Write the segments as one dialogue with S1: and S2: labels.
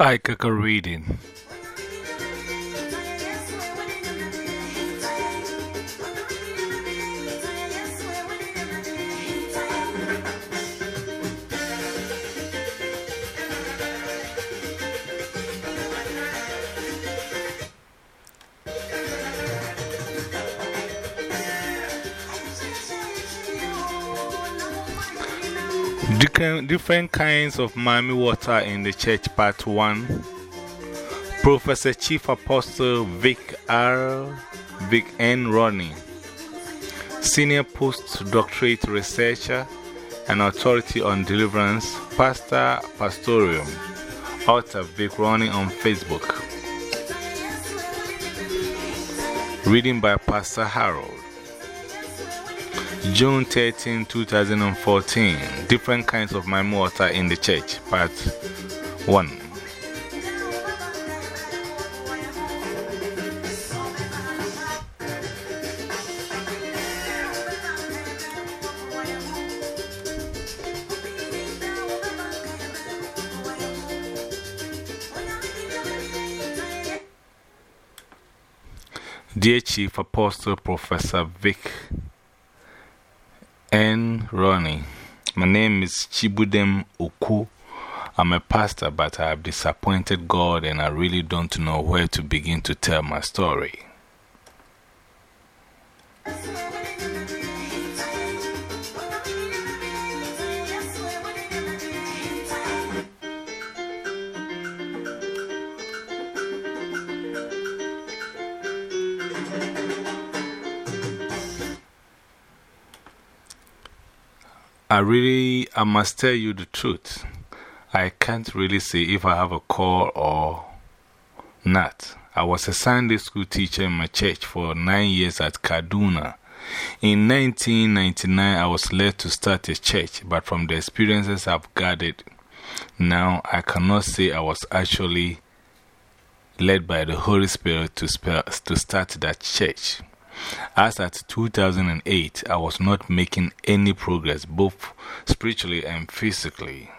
S1: I Kaka reading. Different, kinds of Mami water in the church, part 1. Professor Chief Apostle Vic R. Vic N. Ronnie, Senior Postdoctorate Researcher and Authority on Deliverance, Pastor Pastorium, Author Vic Ronnie on Facebook. Reading by Pastor Harold. June 13, 2014. Different kinds of Mami water in the church, part 1. Dear Chief Apostle Professor Vic N. Ronnie, my name is Chibudem Oku. I'm a pastor, but I have disappointed God and I really don't know where to begin to tell my story. I really, I must tell you the truth. I can't really say if I have a call or not. I was a Sunday school teacher in my church for nine years at Kaduna. In 1999, I was led to start a church, but from the experiences I've gathered now, I cannot say I was actually led by the Holy Spirit to, to start that church. As at 2008, I was not making any progress, both spiritually and physically.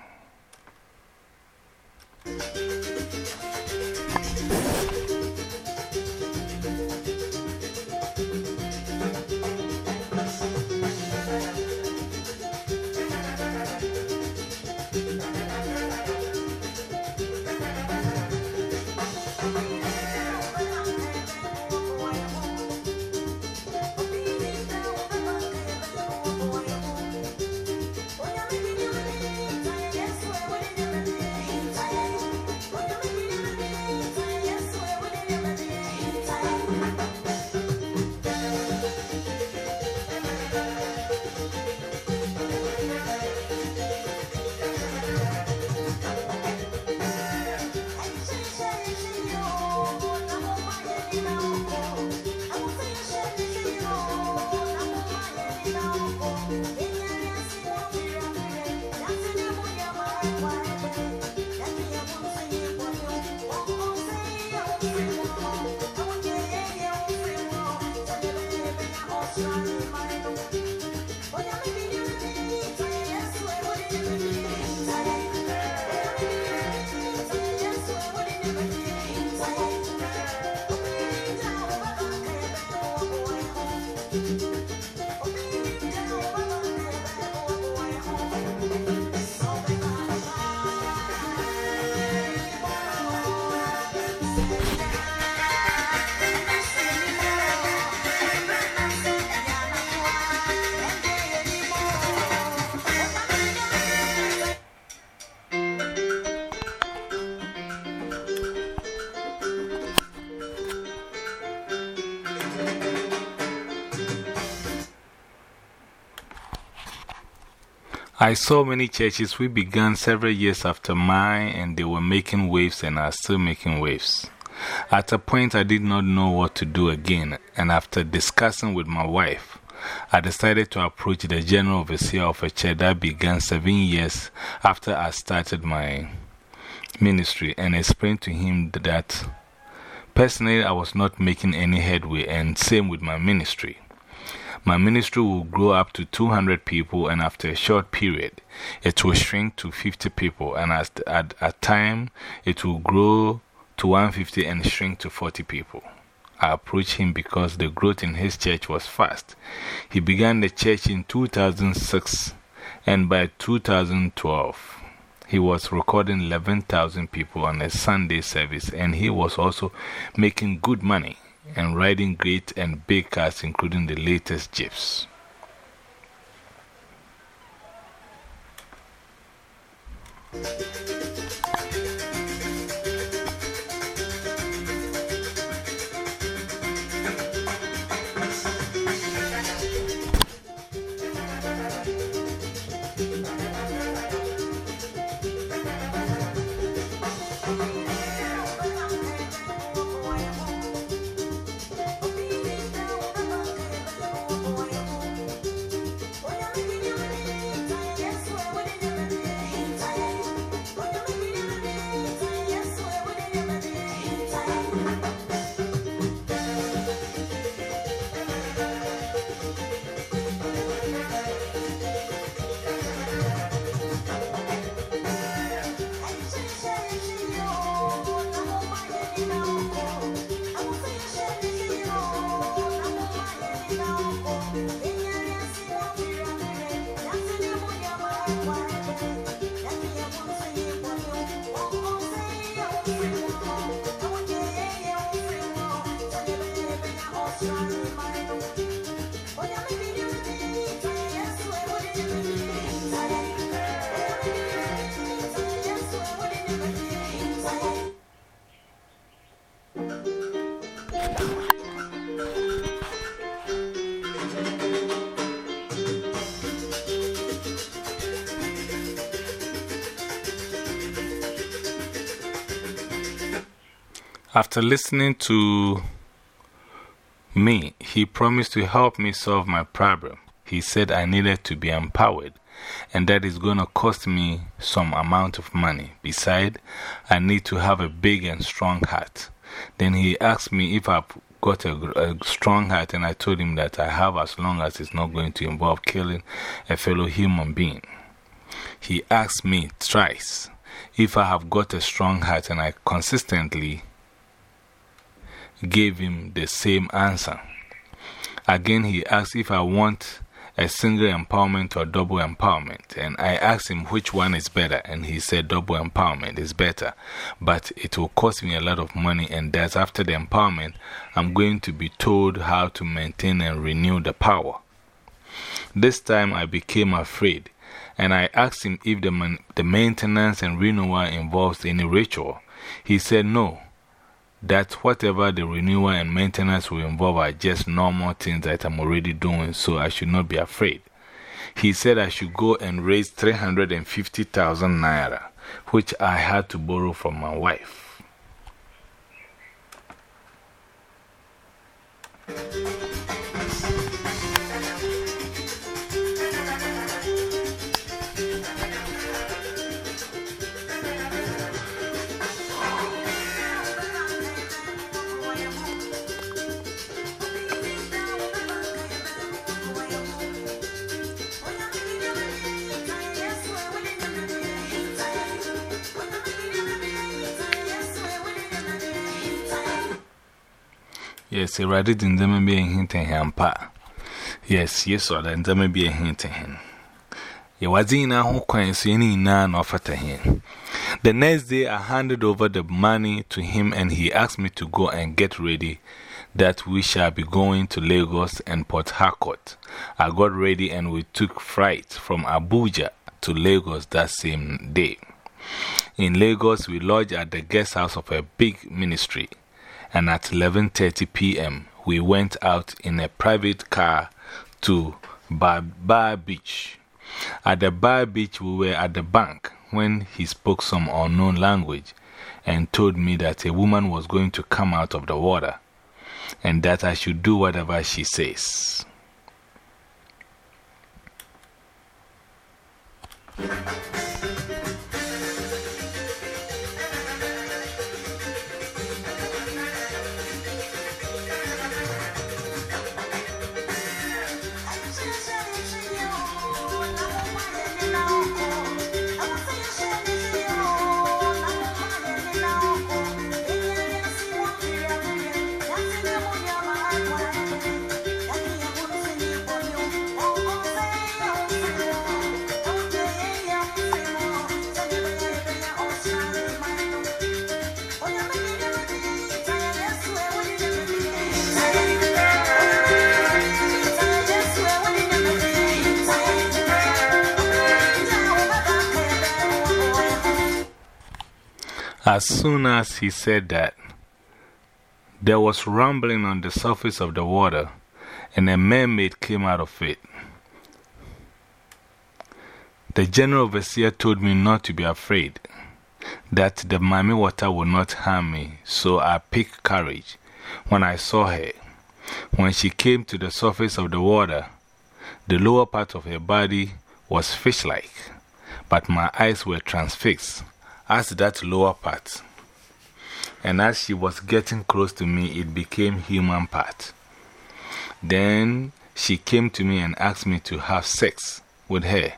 S1: I saw many churches we began several years after mine, and they were making waves and are still making waves. At a point, I did not know what to do again, and after discussing with my wife, I decided to approach the general overseer of a church that began seven years after I started my ministry and explained to him that personally I was not making any headway, and same with my ministry.
S2: My ministry will grow up to 200 people, and after a short period, it will shrink to 50 people, and at, at a time, it will grow to 150 and shrink to 40 people. I approached him because the growth in his church was fast. He began the church in 2006, and by 2012, he was recording 11,000 people on a Sunday service, and he was also making good money and riding great and big cars, including the latest Jeeps. After listening to me, he promised to help me solve my problem. He said I needed to be empowered and that is going to cost me some amount of money. Besides, I need to have a big and strong heart. Then he asked me if I've got a, a, strong heart, and I told him that I have as long as it's not going to involve killing a fellow human being. He asked me thrice if I have got a strong heart, and I consistently gave him the same answer. Again, he asked if I want a single empowerment or double empowerment. And I asked him which one is better, and he said double empowerment is better. But it will cost me a lot of money, and that's after the empowerment, I'm going to be told how to maintain and renew the power. This time I became afraid, and I asked him if the, the maintenance and renewal involves any ritual. He said no that whatever the renewal and maintenance will involve are just normal things that I'm already doing, so I should not be afraid. He said I should go and raise 350,000 naira, which I had to borrow from my wife. Yes, rather than them being hinting him, pa. Yes, yes, or than them being hinting him. You was in a whole coin, any none offer to him. The next day, I handed over the money to him and he asked me to go and get ready that we shall be going to Lagos and Port Harcourt. I got ready and we took flight from Abuja to Lagos that same day. In Lagos, we lodged at the guest house of a big ministry and at 11.30 p.m. we went out in a private car to Bar, Bar Beach. At the Bar Beach, we were at the bank when he spoke some unknown language and told me that a woman was going to come out of the water and that I should do whatever she says. As soon as he said that, there was rumbling on the surface of the water, and a mermaid came out of it. The general overseer told me not to be afraid, that the Mami water would not harm me, so I picked courage when I saw her. When she came to the surface of the water, the lower part of her body was fish like, but my eyes were transfixed as that lower part. And as she was getting close to me, it became human part. Then she came to me and asked me to have sex with her,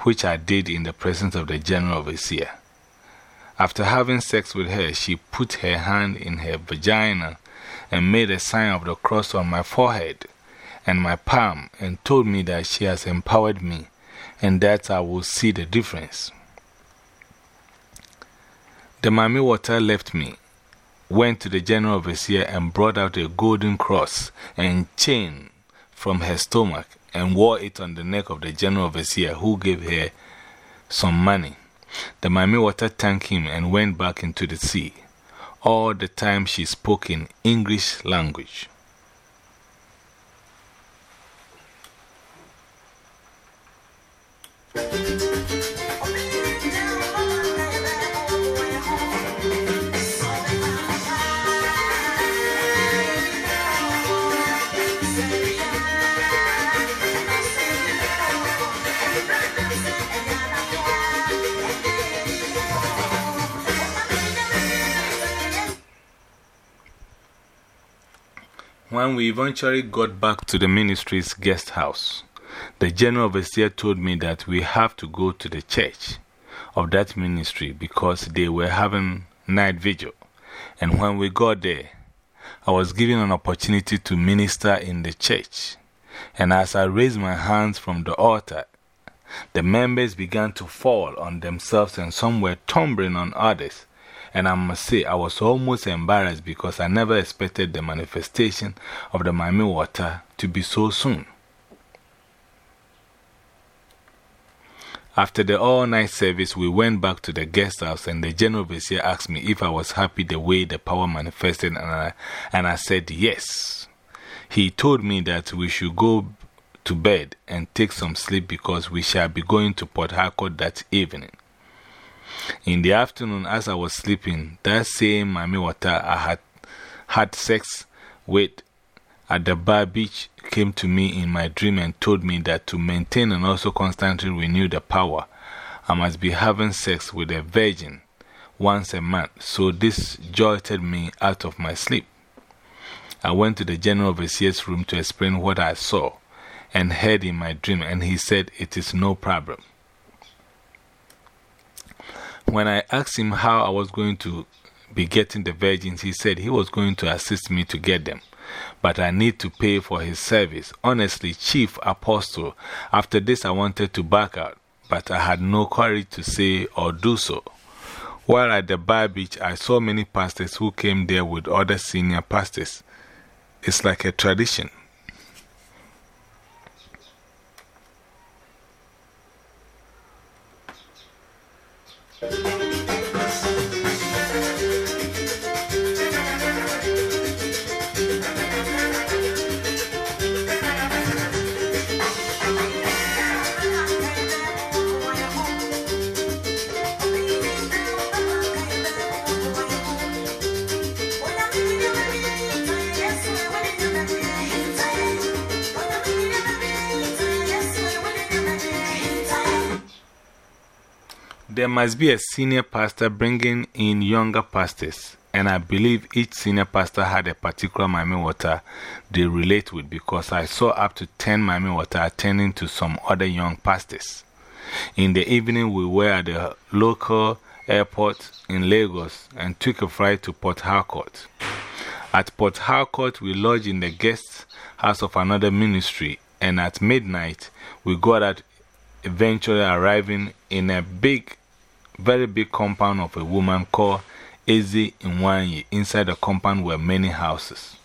S2: which I did in the presence of the general overseer. After having sex with her, she put her hand in her vagina and made a sign of the cross on my forehead and my palm and told me that she has empowered me and that I will see the difference. The Mami water left me, went to the general overseer and brought out a golden cross and chain from her stomach and wore it on the neck of the general overseer who gave her some money. The Mami water thanked him and went back into the sea. All the time she spoke in English language. When we eventually got back to the ministry's guest house, the general overseer told me that we have to go to the church of that ministry because they were having night vigil. And when we got there, I was given an opportunity to minister in the church. And as I raised my hands from the altar, the members began to fall on themselves and some were tumbling on others. And I must say, I was almost embarrassed because I never expected the manifestation of the Mami water to be so soon. After the all night service, we went back to the guest house, and the general overseer asked me if I was happy the way the power manifested, and I, and I said yes. He told me that we should go to bed and take some sleep because we shall be going to Port Harcourt that evening. In the afternoon, as I was sleeping, that same Mami Water I had had sex with at the bar beach came to me in my dream and told me that to maintain and also constantly renew the power, I must be having sex with a virgin once a month. So this jolted me out of my sleep. I went to the general overseer's room to explain what I saw and heard in my dream, and he said it is no problem. When I asked him how I was going to be getting the virgins, he said he was going to assist me to get them. But I need to pay for his service. Honestly, Chief Apostle, after this I wanted to back out, but I had no courage to say or do so. While at the bar beach, I saw many pastors who came there with other senior pastors. It's like a tradition. There must be a senior pastor bringing in younger pastors, and I believe each senior pastor had a particular Mami Water they relate with because I saw up to 10 Mami Water attending to some other young pastors. In the evening, we were at the local airport in Lagos and took a flight to Port Harcourt. At Port Harcourt, we lodged in the guest house of another ministry, and at midnight, we got out, eventually arriving in a big very big compound of a woman called Eze Nwanyi. Inside the compound were many houses.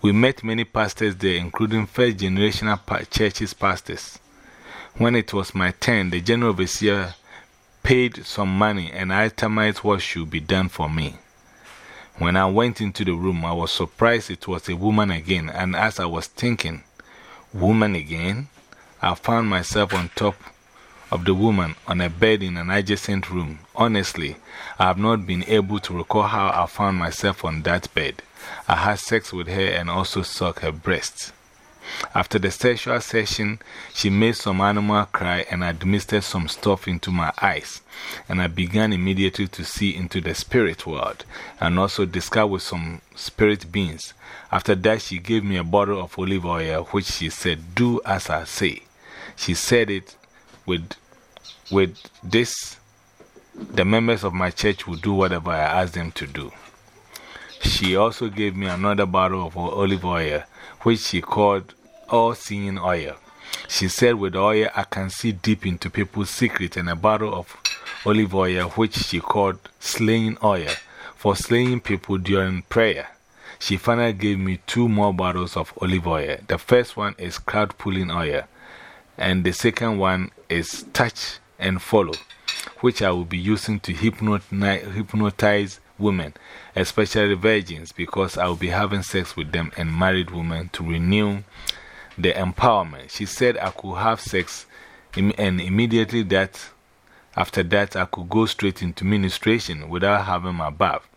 S2: We met many pastors there, including first generational churches pastors. When it was my turn, the general overseer paid some money and itemized what should be done for me. When I went into the room, I was surprised it was a woman again, and as I was thinking, woman again, I found myself on top of the woman on a bed in an adjacent room. Honestly, I have not been able to recall how I found myself on that bed. I had sex with her and also sucked her breasts. After the sexual session, she made some animal cry and administered some stuff into my eyes. And I began immediately to see into the spirit world and also discuss with some spirit beings. After that, she gave me a bottle of olive oil, which she said, Do as I say. She said it with, with this, the members of my church will do whatever I ask them to do. She also gave me another bottle of olive oil, which she called all seeing oil. She said, With oil, I can see deep into people's secrets, and a bottle of olive oil, which she called slaying oil, for slaying people during prayer. She finally gave me two more bottles of olive oil. The first one is crowd pulling oil, and the second one is touch and follow, which I will be using to hypnotize women, especially virgins, because I will be having sex with them and married women to renew the empowerment. She said I could have sex and immediately that, after that, I could go straight into ministration without having my bath.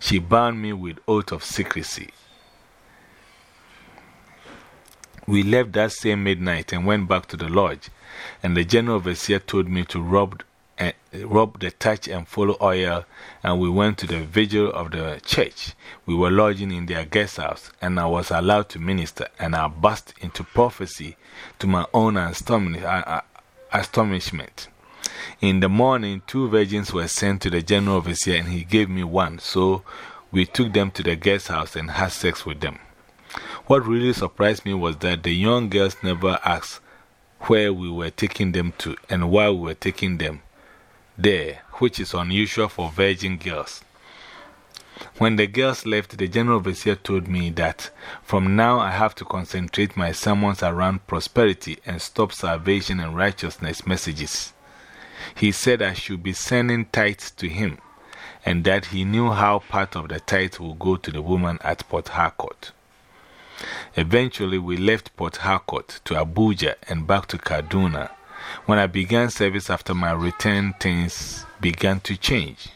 S2: She bound me with oath of secrecy. We left that same midnight and went back to the lodge, and the general overseer told me to rub and rub the touch and follow oil, and we went to the vigil of the church. We were lodging in their guest house, and I was allowed to minister, and I burst into prophecy to my own astonishment. In the morning, two virgins were sent to the general overseer, and he gave me one, so we took them to the guest house and had sex with them. What really surprised me was that the young girls never asked where we were taking them to and why we were taking them there, which is unusual for virgin girls. When the girls left, the general overseer told me that from now I have to concentrate my sermons around prosperity and stop salvation and righteousness messages. He said I should be sending tithes to him and that he knew how part of the tithe would go to the woman at Port Harcourt. Eventually, we left Port Harcourt to Abuja and back to Kaduna when I began service after my return, things began to change.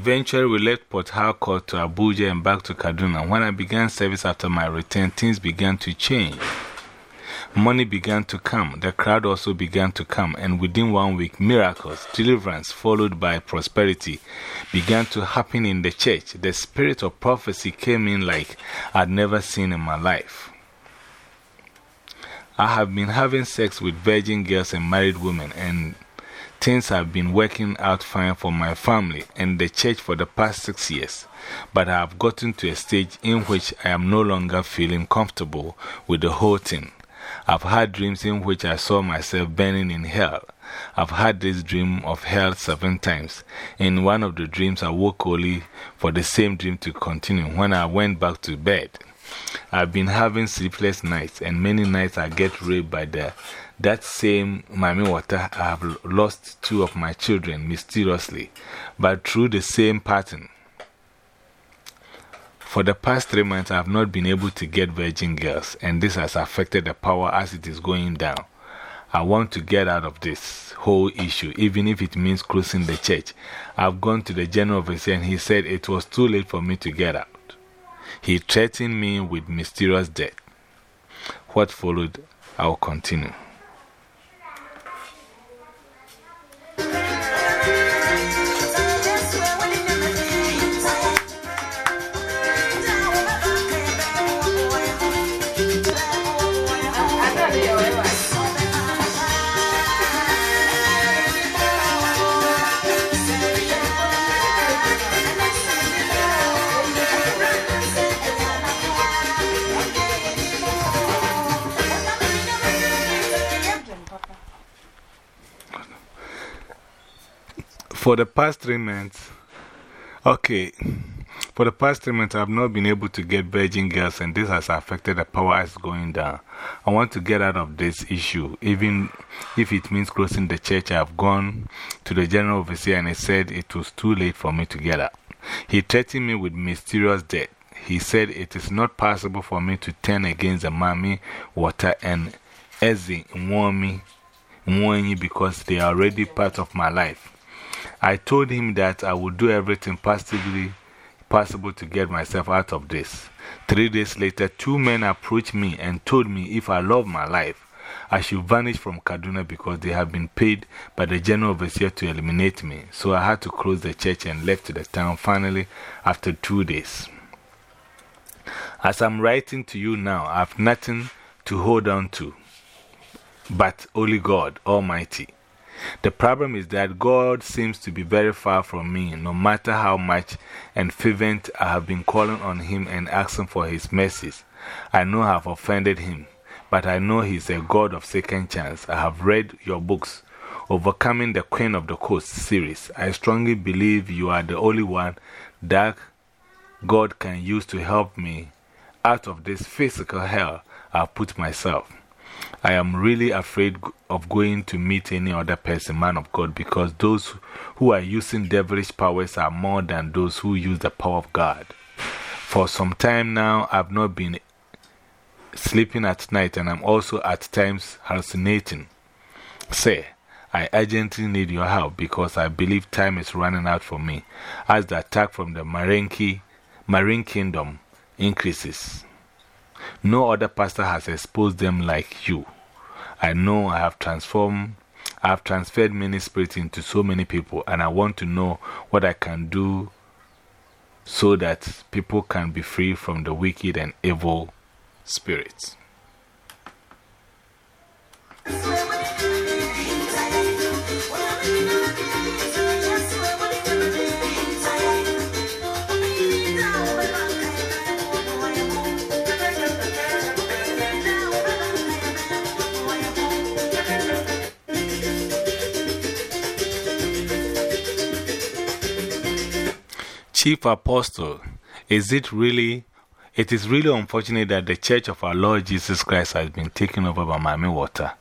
S2: Eventually, we left Port Harcourt to Abuja and back to Kaduna. When I began service after my return, things began to change. Money began to come, the crowd also began to come, and within one week, miracles, deliverance, followed by prosperity, began to happen in the church. The spirit of prophecy came in like I'd never seen in my life. I have been having sex with virgin girls and married women, and Things have been working out fine for my family and the church for the past six years, but I have gotten to a stage in which I am no longer feeling comfortable with the whole thing. I've had dreams in which I saw myself burning in hell. I've had this dream of hell seven times. In one of the dreams, I woke only for the same dream to continue when I went back to bed. I've been having sleepless nights, and many nights I get raped by the that same Mami Water, I have lost two of my children mysteriously, but through the same pattern. For the past three months, I have not been able to get virgin girls, and this has affected the power as it is going down. I want to get out of this whole issue, even if it means closing the church. I've gone to the general overseer and he said it was too late for me to get out. He threatened me with mysterious death. What followed, I will continue. For the past three months, okay, for the past three months, I have not been able to get virgin girls, and this has affected the power as going down. I want to get out of this issue, even if it means closing the church. I have gone to the general overseer and he said it was too late for me to get out. He threatened me with mysterious death. He said it is not possible for me to turn against the Mami, water, and Eze Nwanyi because they are already part of my life. I told him that I would do everything possibly possible to get myself out of this. Three days later, two men approached me and told me if I love my life, I should vanish from Kaduna because they have been paid by the general overseer to eliminate me. So I had to close the church and left the town finally after two days. As I'm writing to you now, I have nothing to hold on to but only God Almighty. The problem is that God seems to be very far from me, no matter how much and fervent I have been calling on Him and asking for His mercies. I know I have offended Him, but I know He is a God of second chance. I have read your books, Overcoming the Queen of the Coast series. I strongly believe you are the only one that God can use to help me out of this physical hell I've put myself. I am really afraid of going to meet any other person, man of God, because those who are using devilish powers are more than those who use the power of God. For some time now, I've not been sleeping at night and I'm also at times hallucinating. Say, I urgently need your help because I believe time is running out for me as the attack from the Marinki, Marine Kingdom increases. No other pastor has exposed them like you. I know I have transformed, I have transferred many spirits into so many people, and I want to know what I can do so that people can be free from the wicked and evil spirits. Chief Apostle, is it really? It is really unfortunate that the Church of our Lord Jesus Christ has been taken over by Mami Water.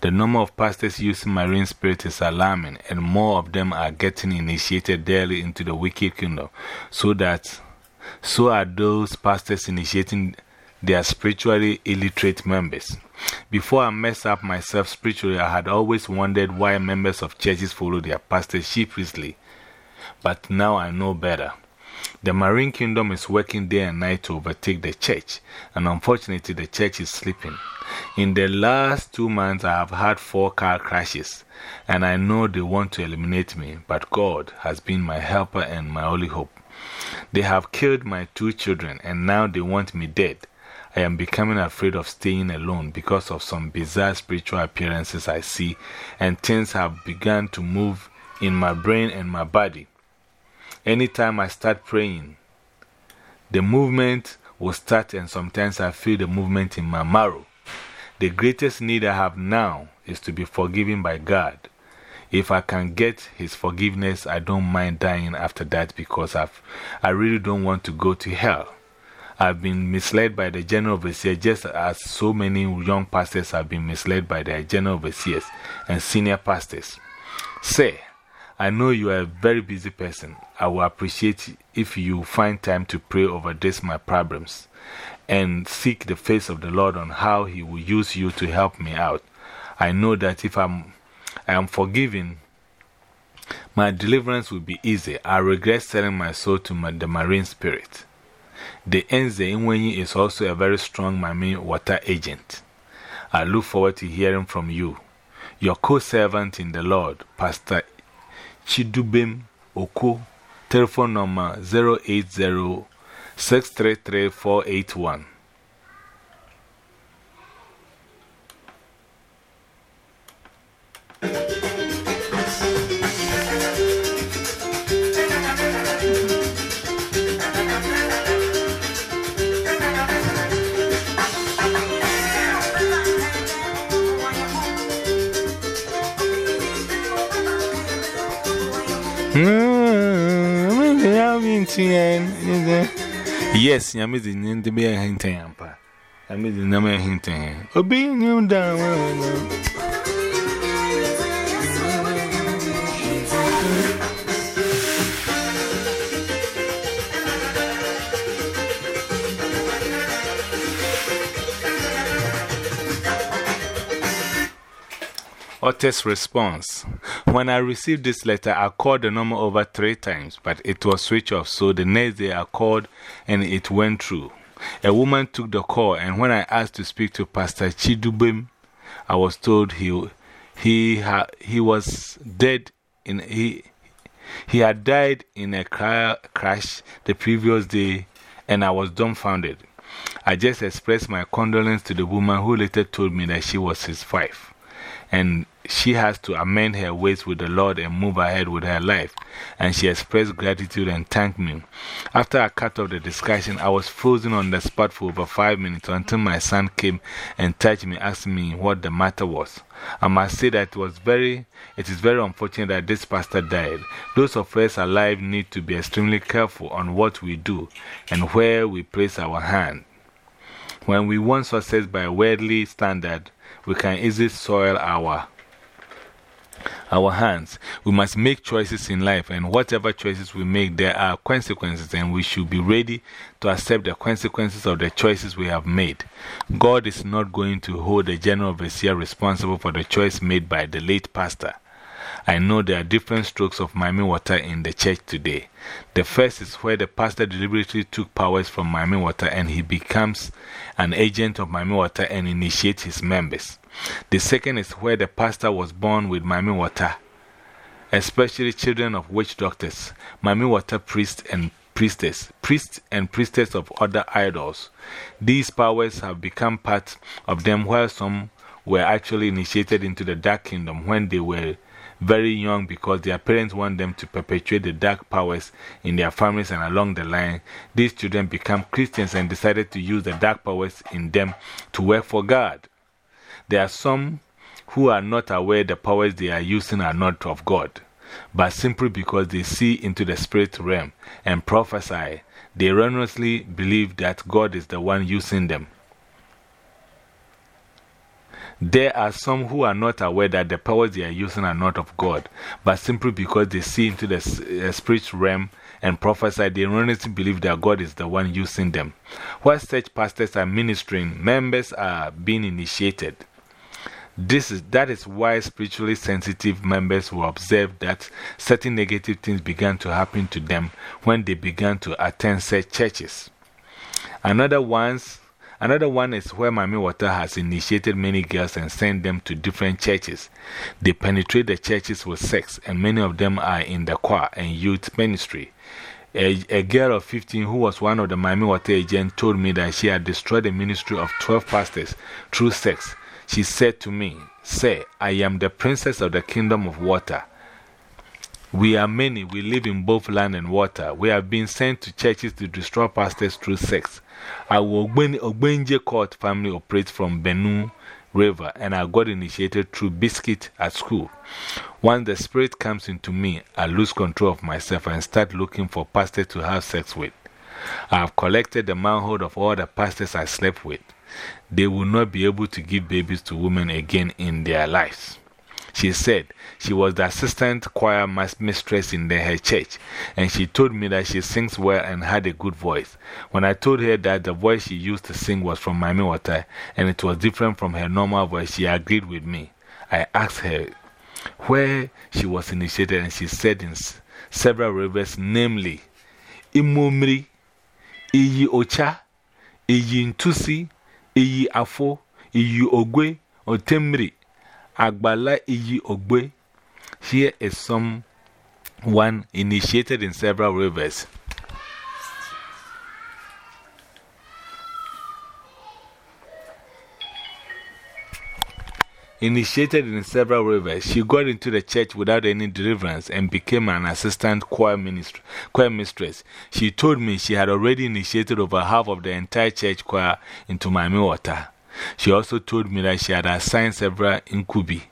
S2: The number of pastors using marine spirit is alarming, and more of them are getting initiated daily into the wicked kingdom. So that, so are those pastors initiating their spiritually illiterate members. Before I messed up myself spiritually, I had always wondered why members of churches follow their pastors sheepishly but now I know better. The marine kingdom is working day and night to overtake the church, and unfortunately, the church is sleeping. In the last two months, I have had four car crashes, and I know they want to eliminate me, but God has been my helper and my only hope. They have killed my two children, and now they want me dead. I am becoming afraid of staying alone because of some bizarre spiritual appearances I see, and things have begun to move in my brain and my body. Anytime I start praying, the movement will start, and sometimes I feel the movement in my marrow. The greatest need I have now is to be forgiven by God. If I can get His forgiveness, I don't mind dying after that because I've, I really don't want to go to hell. I've been misled by the general overseer just as so many young pastors have been misled by their general overseers and senior pastors. Say, I know you are a very busy person. I will appreciate if you find time to pray over this, my problems, and seek the face of the Lord on how He will use you to help me out. I know that if I'm, I am forgiven, my deliverance will be easy. I regret selling my soul to my, the marine spirit. The Eze Nwanyi is also a very strong marine water agent. I look forward to hearing from you. Your co servant in the Lord, Pastor Chidubem Oko, telephone number 080 633 481. Yes, I'm in the beer hinting. I'm in the number hinting. Obeying you down. Otis response. When I received this letter, I called the number over three times, but it was switched off. So the next day I called and it went through. A woman took the call, and when I asked to speak to Pastor Chidubem, I was told he, he, he was dead in, he, he had died in a crash the previous day, and I was dumbfounded. I just expressed my condolence to the woman who later told me that she was his wife and she has to amend her ways with the Lord and move ahead with her life. And she expressed gratitude and thanked me. After I cut off the discussion, I was frozen on the spot for over five minutes until my son came and touched me, asking me what the matter was. I must say that it, was very, it is very unfortunate that this pastor died. Those of us alive need to be extremely careful on what we do and where we place our hand. When we want success by a worldly standard, we can easily soil our, our hands. We must make choices in life, and whatever choices we make, there are consequences, and we should be ready to accept the consequences of the choices we have made. God is not going to hold the general overseer responsible for the choice made by the late pastor. I know there are different strokes of Mami water in the church today. The first is where the pastor deliberately took powers from Mami water and he becomes an agent of Mami water and initiates his members. The second is where the pastor was born with Mami water, especially children of witch doctors, Mami water priests and priestess, priests and priestess of other idols. These powers have become part of them, while some were actually initiated into the dark kingdom when they were very young because their parents want them to perpetuate the dark powers in their families and along the line, these children become Christians and decided to use the dark powers in them to work for God. There are some who are not aware the powers they are using are not of God, but simply because they see into the spirit realm and prophesy, they erroneously believe that God is the one using them. There are some who are not aware that the powers they are using are not of God, but simply because they see into the uh, spiritual realm and prophesy, they erroneously believe that God is the one using them. While such pastors are ministering, members are being initiated. This is, that is why spiritually sensitive members will observe that certain negative things began to happen to them when they began to attend such churches. Another one's Another one is where Mami Water has initiated many girls and sent them to different churches. They penetrate the churches with sex, and many of them are in the choir and youth ministry. A, a girl of 15 who was one of the Mami Water agents told me that she had destroyed the ministry of 12 pastors through sex. She said to me, Say, I am the princess of the kingdom of water. We are many, we live in both land and water. We have been sent to churches to destroy pastors through sex. Our Ogbenje court family operates from Benue River, and I got initiated through Biscuit at school. Once the spirit comes into me, I lose control of myself and start looking for pastors to have sex with. I have collected the manhood of all the pastors I slept with. They will not be able to give babies to women again in their lives. She said she was the assistant choir mistress in the, her church, and she told me that she sings well and had a good voice. When I told her that the voice she used to sing was from Mami Water and it was different from her normal voice, she agreed with me. I asked her where she was initiated, and she said in several rivers, namely Imumri, Iyi Ocha, Iyi Ntusi, Iyi Afo, Iyi Ogwe, Otemri. Agbala Iyi Ogbe. Here is some one initiated in several rivers. Initiated in several rivers, she got into the church without any deliverance and became an assistant choir, choir mistress. She told me she had already initiated over half of the entire church choir into Mami water. She also told me that she had assigned several incubi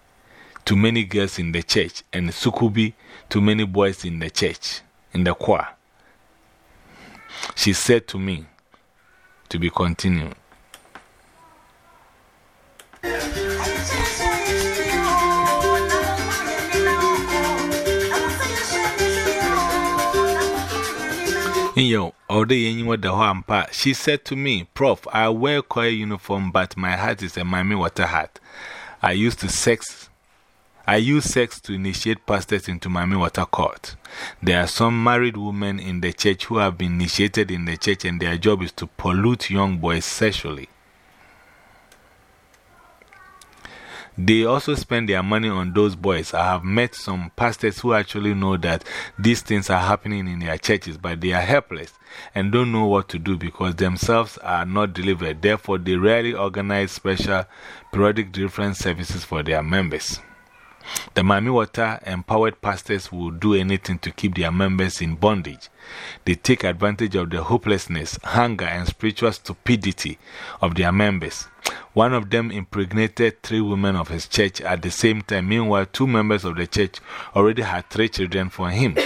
S2: too many girls in the church, and Sukubi, too many boys in the church, in the choir. She said to me, to be continued. Yo, all day in the Hampa, she said to me, Prof, I wear choir uniform, but my hat is a Mami water hat. I used to sex. I use sex to initiate pastors into Mami Water Court. There are some married women in the church who have been initiated in the church, and their job is to pollute young boys sexually. They also spend their money on those boys. I have met some pastors who actually know that these things are happening in their churches, but they are helpless and don't know what to do because themselves are not delivered. Therefore, they rarely organize special periodic different services for their members. The Mami Water empowered pastors will do anything to keep their members in bondage. They take advantage of the hopelessness, hunger, and spiritual stupidity of their members. One of them impregnated three women of his church at the same time. Meanwhile, two members of the church already had three children for him.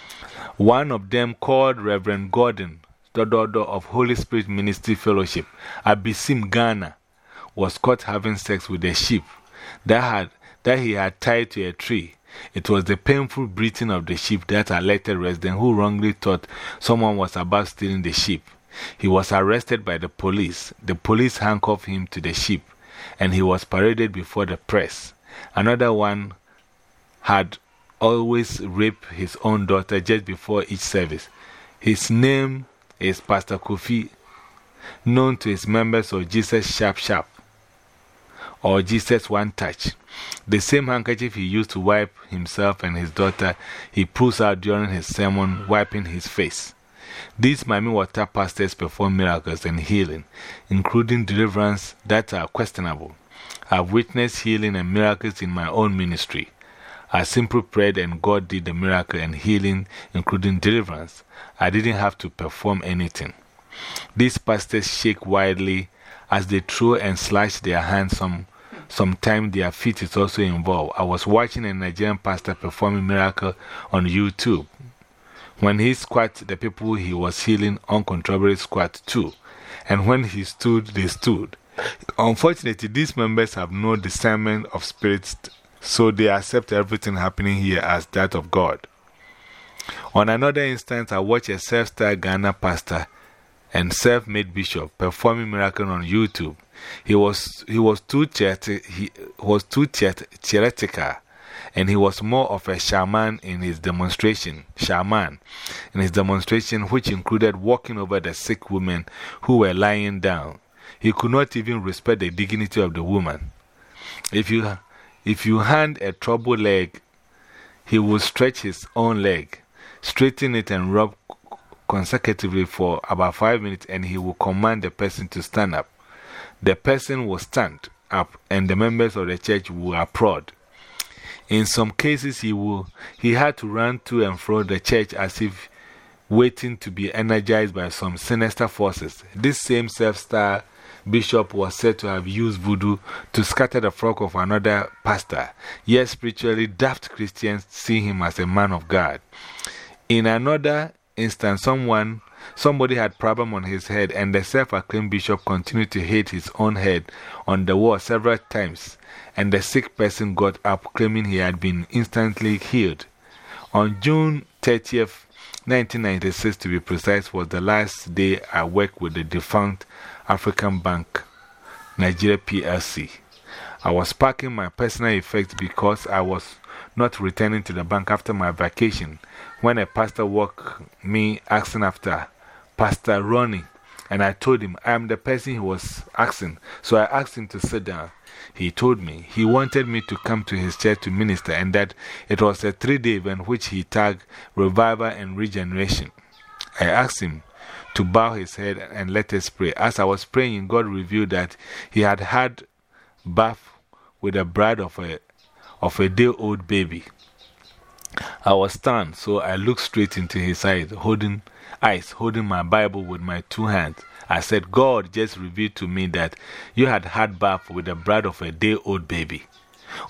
S2: One of them, called Reverend Gordon, the daughter of Holy Spirit Ministry Fellowship, at Bisim, Ghana, was caught having sex with a sheep that had that he had tied to a tree. It was the painful breathing of the sheep that alerted residents who wrongly thought someone was about stealing the sheep. He was arrested by the police. The police handcuffed him to the sheep, and he was paraded before the press. Another one had always raped his own daughter just before each service. His name is Pastor Kofi, known to his members of Jesus Sharp Sharp or Jesus One Touch. The same handkerchief he used to wipe himself and his daughter, he pulls out during his sermon, mm. wiping his face. These Mami Water pastors perform miracles and healing, including deliverance that are questionable. I've witnessed healing and miracles in my own ministry. I simply prayed and God did the miracle and healing, including deliverance. I didn't have to perform anything. These pastors shake wildly as they throw and slash their hands some Sometimes their feet is also involved. I was watching a Nigerian pastor performing miracle on YouTube. When he squat, the people he was healing uncontrollably squat too. And when he stood, they stood. Unfortunately, these members have no discernment of spirits, so they accept everything happening here as that of God. On another instance, I watched a self styled Ghana pastor and self made bishop performing miracle on YouTube. He was, he was too, he was too theoretical and he was more of a shaman in his demonstration. Shaman in his demonstration, which included walking over the sick women who were lying down. He could not even respect the dignity of the woman. If you, if you hand a troubled leg, he would stretch his own leg, straighten it, and rub consecutively for about five minutes, and he will command the person to stand up the person will stand up and the members of the church will applaud. In some cases, he, will, he had to run to and fro the church as if waiting to be energized by some sinister forces. This same self styled bishop was said to have used voodoo to scatter the flock of another pastor, yet spiritually daft Christians see him as a man of God. In another instance, someone Somebody had problem on his head, and the self acclaimed bishop continued to hit his own head on the wall several times, and the sick person got up claiming he had been instantly healed. On June 30th, 1996, to be precise, was the last day I worked with the defunct Afribank, Nigeria PLC. I was packing my personal effects because I was not returning to the bank after my vacation when a pastor walked me asking after Pastor Ronnie, and I told him I am the person he was asking. So I asked him to sit down. He told me he wanted me to come to his church to minister and that it was a three day event which he tagged Revival and Regeneration. I asked him to bow his head and let us pray. As I was praying, God revealed that he had had bath with a bride of a, of a day old baby. I was stunned, so I looked straight into his eyes, holding eyes, holding my Bible with my two hands. I said, God just revealed to me that you had had bath with the blood of a day old baby.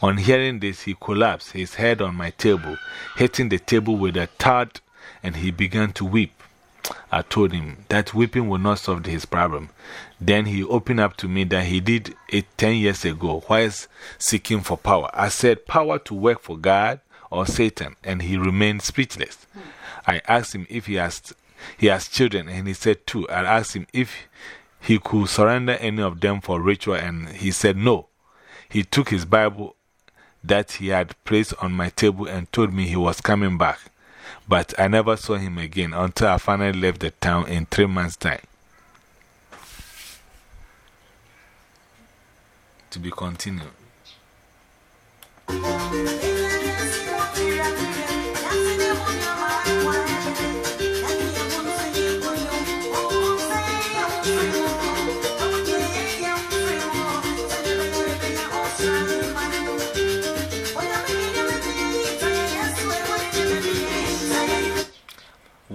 S2: On hearing this, he collapsed, his head on my table, hitting the table with a thud, and he began to weep. I told him that weeping would not solve his problem. Then he opened up to me that he did it 10 years ago whilst seeking for power. I said, Power to work for God or Satan, and he remained speechless. I asked him if he has, he has children, and he said, Two. I asked him if he could surrender any of them for ritual, and he said, No. He took his Bible that he had placed on my table and told me he was coming back. But I never saw him again until I finally left the town in three months' time. To be continued.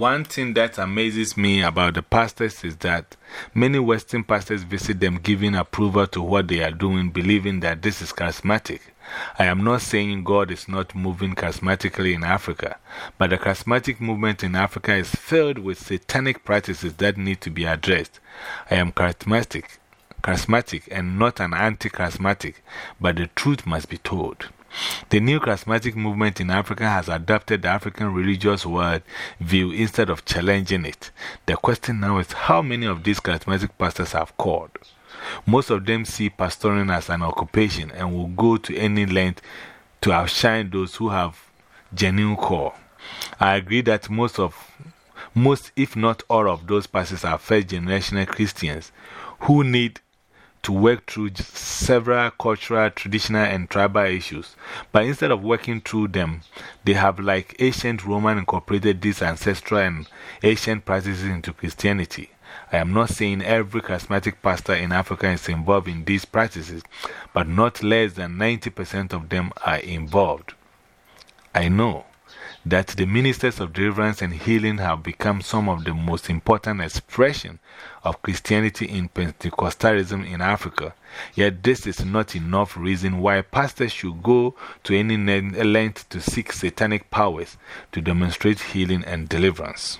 S2: One thing that amazes me about the pastors is that many Western pastors visit them giving approval to what they are doing, believing that this is charismatic. I am not saying God is not moving charismatically in Africa, but the charismatic movement in Africa is filled with satanic practices that need to be addressed. I am charismatic, charismatic and not an anti charismatic, but the truth must be told. The new charismatic movement in Africa has adopted the African religious world view instead of challenging it. The question now is how many of these charismatic pastors have called? Most of them see pastoring as an occupation and will go to any length to outshine those who have genuine call. I agree that most of most, if not all, of those pastors are first generation Christians who need to work through several cultural, traditional, and tribal issues. But instead of working through them, they have, like ancient Roman, incorporated these ancestral and ancient practices into Christianity. I am not saying every charismatic pastor in Africa is involved in these practices, but not less than 90% of them are involved. I know that the ministers of deliverance and healing have become some of the most important expressions of Christianity in Pentecostalism in Africa. Yet, this is not enough reason why pastors should go to any length to seek satanic powers to demonstrate healing and deliverance.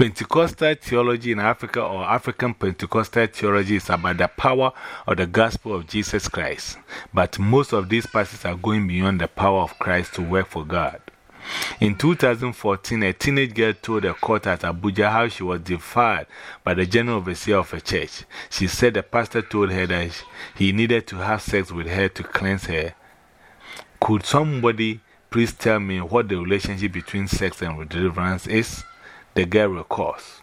S2: Pentecostal theology in Africa or African Pentecostal theology is about the power of the gospel of Jesus Christ. But most of these pastors are going beyond the power of Christ to work for God. In 2014, a teenage girl told a court at Abuja how she was defied by the general overseer of a church. She said the pastor told her that he needed to have sex with her to cleanse her. Could somebody please tell me what the relationship between sex and deliverance is? The girl recalls.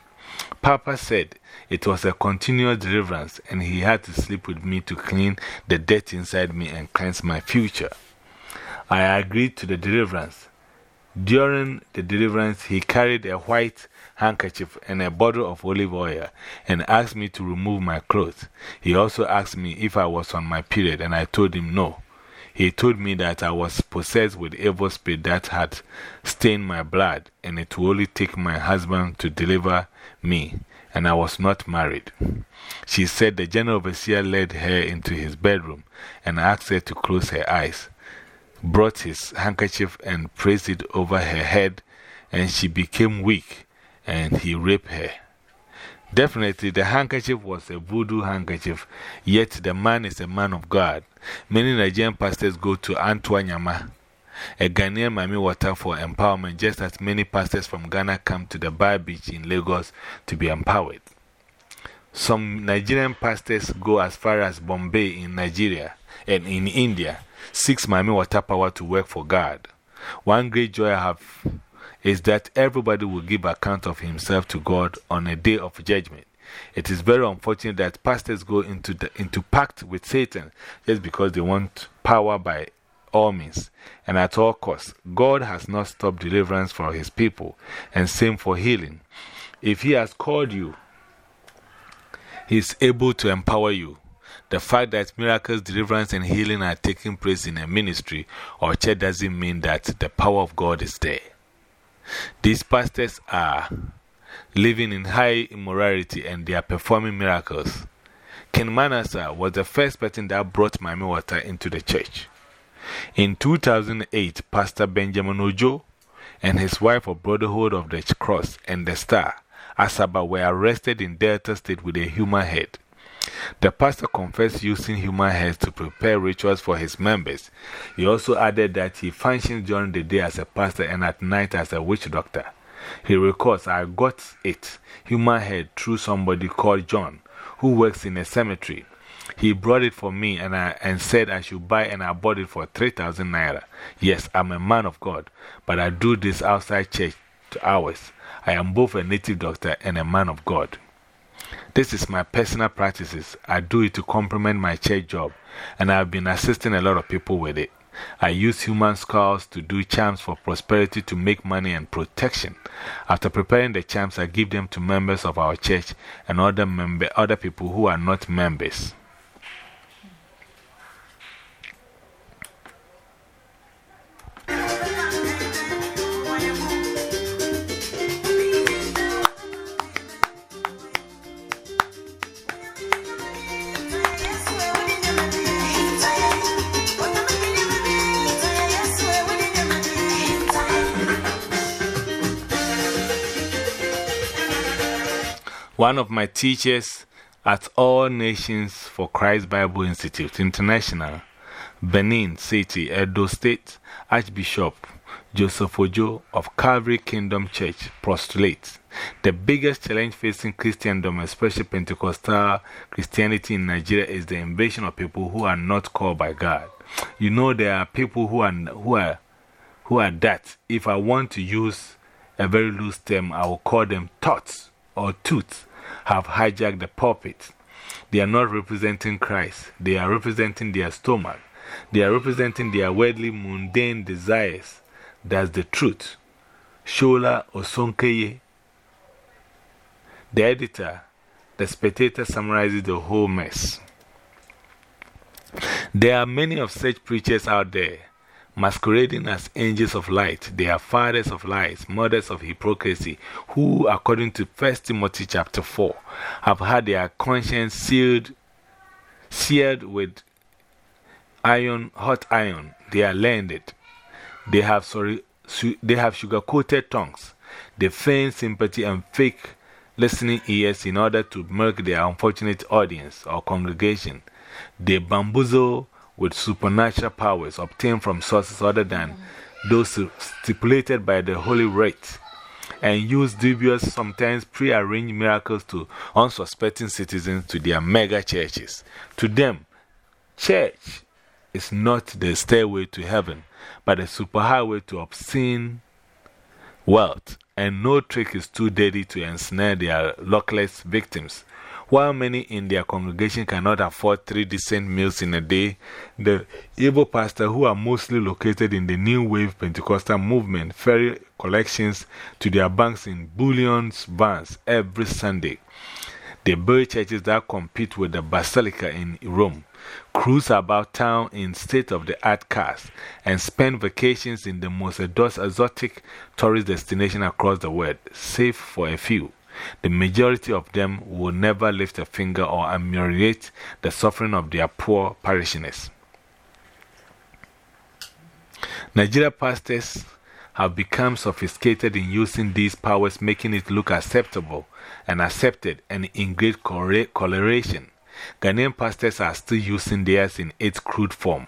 S2: Papa said it was a continuous deliverance and he had to sleep with me to clean the dirt inside me and cleanse my future. I agreed to the deliverance. During the deliverance, he carried a white handkerchief and a bottle of olive oil and asked me to remove my clothes. He also asked me if I was on my period, and I told him no. He told me that I was possessed with evil spirit that had stained my blood, and it would only take my husband to deliver me, and I was not married. She said the general overseer led her into his bedroom and asked her to close her eyes, brought his handkerchief and placed it over her head, and she became weak, and he raped her. Definitely, the handkerchief was a voodoo handkerchief, yet the man is a man of God. Many Nigerian pastors go to Antoa Nyamaa, a Ghanaian Mami Water for empowerment, just as many pastors from Ghana come to the Bar Beach in Lagos to be empowered. Some Nigerian pastors go as far as Bombay in Nigeria and in India, seeks Mami Water power to work for God. One great joy I have is that everybody will give account of himself to God on a day of judgment. It is very unfortunate that pastors go into, the, into pact with Satan just because they want power by all means and at all costs. God has not stopped deliverance for His people, and same for healing. If He has called you, He is able to empower you. The fact that miracles, deliverance, and healing are taking place in a ministry or church doesn't mean that the power of God is there. These pastors are living in high immorality and they are performing miracles. Ken Manasa was the first person that brought Mami Water into the church. In 2008, Pastor Benjamin Ojo and his wife of Brotherhood of the Cross and the Star, Asaba, were arrested in Delta State with a human head. The pastor confessed using human heads to prepare rituals for his members. He also added that he functions during the day as a pastor and at night as a witch doctor. He records, I got it, human head, through somebody called John, who works in a cemetery. He brought it for me and, I, and said I should buy, and I bought it for 3,000 naira. Yes, I'm a man of God, but I do this outside church hours. I am both a native doctor and a man of God. This is my personal practices. I do it to complement my church job, and I've been assisting a lot of people with it. I use human skulls to do charms for prosperity to make money and protection. After preparing the charms, I give them to members of our church and other, member, other people who are not members. One of my teachers at All Nations for Christ Bible Institute International, Benin City, Edo State, Archbishop Joseph Ojo of Calvary Kingdom Church postulates the biggest challenge facing Christendom, especially Pentecostal Christianity in Nigeria, is the invasion of people who are not called by God. You know, there are people who are, who are, who are that. If I want to use a very loose term, I will call them thoughts or tooths have hijacked the pulpit. They are not representing Christ, they are representing their stomach, they are representing their worldly, mundane desires. That's the truth. Shola Osonkeye. The editor, the spectator summarizes the whole mess. There are many of such preachers out there masquerading as angels of light. They are fathers of lies, mothers of hypocrisy, who, according to 1 Timothy chapter 4, have had their conscience sealed, seared with iron, hot iron. They are learned. They have, sorry, they have sugar coated tongues. They feign sympathy and fake listening ears in order to milk their unfortunate audience or congregation. They bamboozle with supernatural powers obtained from sources other than those stipulated by the Holy Writ, and use dubious, sometimes prearranged miracles to unsuspecting citizens to their mega churches. To them, church is not the stairway to heaven, but a superhighway to obscene wealth, and no trick is too dirty to ensnare their luckless victims. While many in their congregation cannot afford three decent meals in a day, the able pastors, who are mostly located in the New Wave Pentecostal movement, ferry collections to their banks in bullion vans every Sunday. They build churches that compete with the Basilica in Rome, cruise about town in state of the art cars, and spend vacations in the most exotic tourist destination across the world, save for a few. The majority of them will never lift a finger or ameliorate the suffering of their poor parishioners. Nigeria pastors have become sophisticated in using these powers, making it look acceptable and accepted and in great coloration. Ghanaian pastors are still using theirs in its crude form.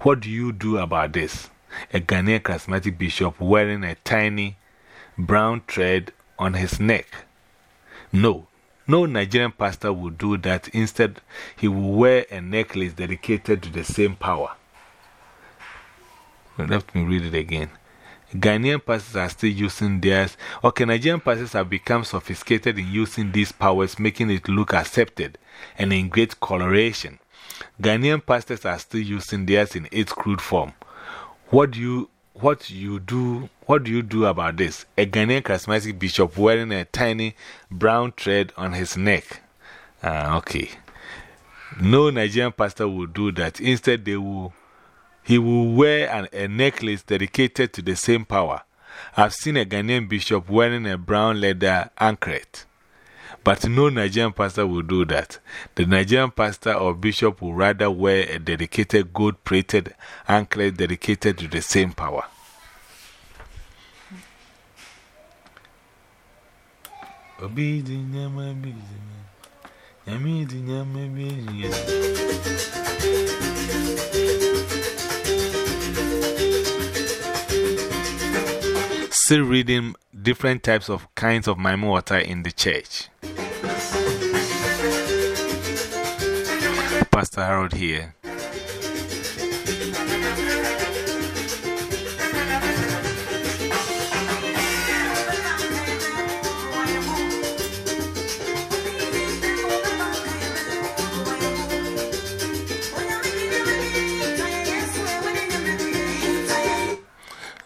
S2: What do you do about this? A Ghanaian charismatic bishop wearing a tiny brown thread on his neck no, no Nigerian pastor would do that. Instead, he will wear a necklace dedicated to the same power. Let me read it again. Ghanaian pastors are still using theirs. Okay, Nigerian pastors have become sophisticated in using these powers, making it look accepted and in great coloration. Ghanaian pastors are still using theirs in its crude form. What do you, what you do, what do you do about this? A Ghanaian charismatic bishop wearing a tiny brown thread on his neck. Ah, okay. No Nigerian pastor will do that. Instead, they will, he will wear an, a necklace dedicated to the same power. I've seen a Ghanaian bishop wearing a brown leather anklet. But no Nigerian pastor will do that. The Nigerian pastor or bishop will rather wear a dedicated gold plated anklet dedicated to the same power. Still reading different types of kinds of Mami water in the church. Pastor Harold here.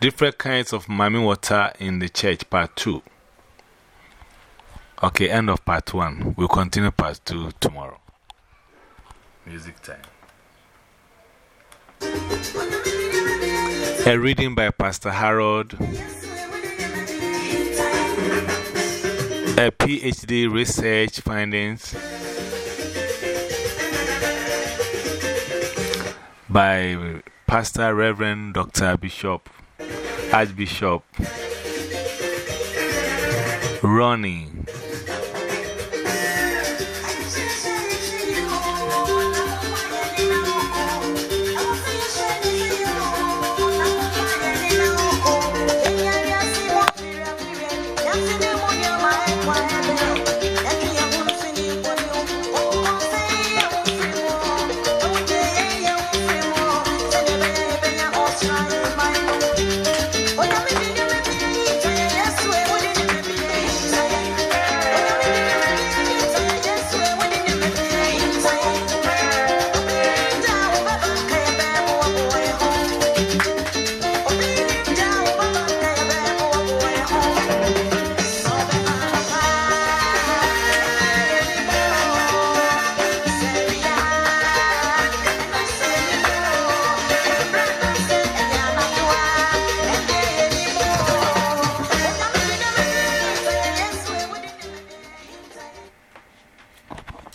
S2: Different kinds of Mami water in the church, part 2. Okay, end of part 1. We'll continue part 2 tomorrow. Music time. A reading by Pastor Harold. A PhD research findings by Pastor Reverend Dr. Bishop Archbishop Ronnie